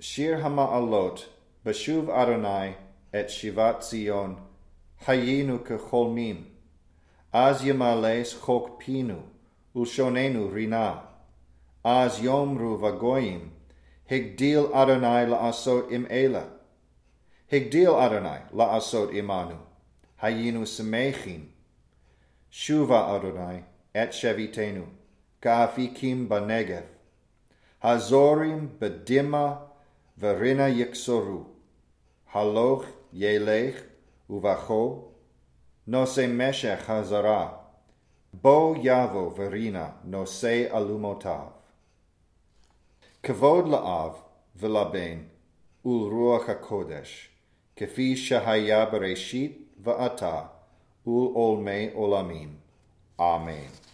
שיר המעלות, בשוב אדוני את שיבת ציון, היינו כחולמים. אז ימלא שחוק פינו, ולשוננו רינה. אז יאמרו בגויים, הגדיל אדוני לעשות עם אלה. הגדיל אדוני לעשות עמנו, היינו שמחים. שובה אדוני את שביתנו, כאפיקים בנגב. הזורים בדמעה ורנה יקסורו. הלוך ילך ובכו נושא משך חזרה. בו יבוא ורינה נושא אלומותיו. כבוד לאב ולבן ולרוח הקודש, כפי שהיה בראשית ועתה ולעולמי עולמים. אמן.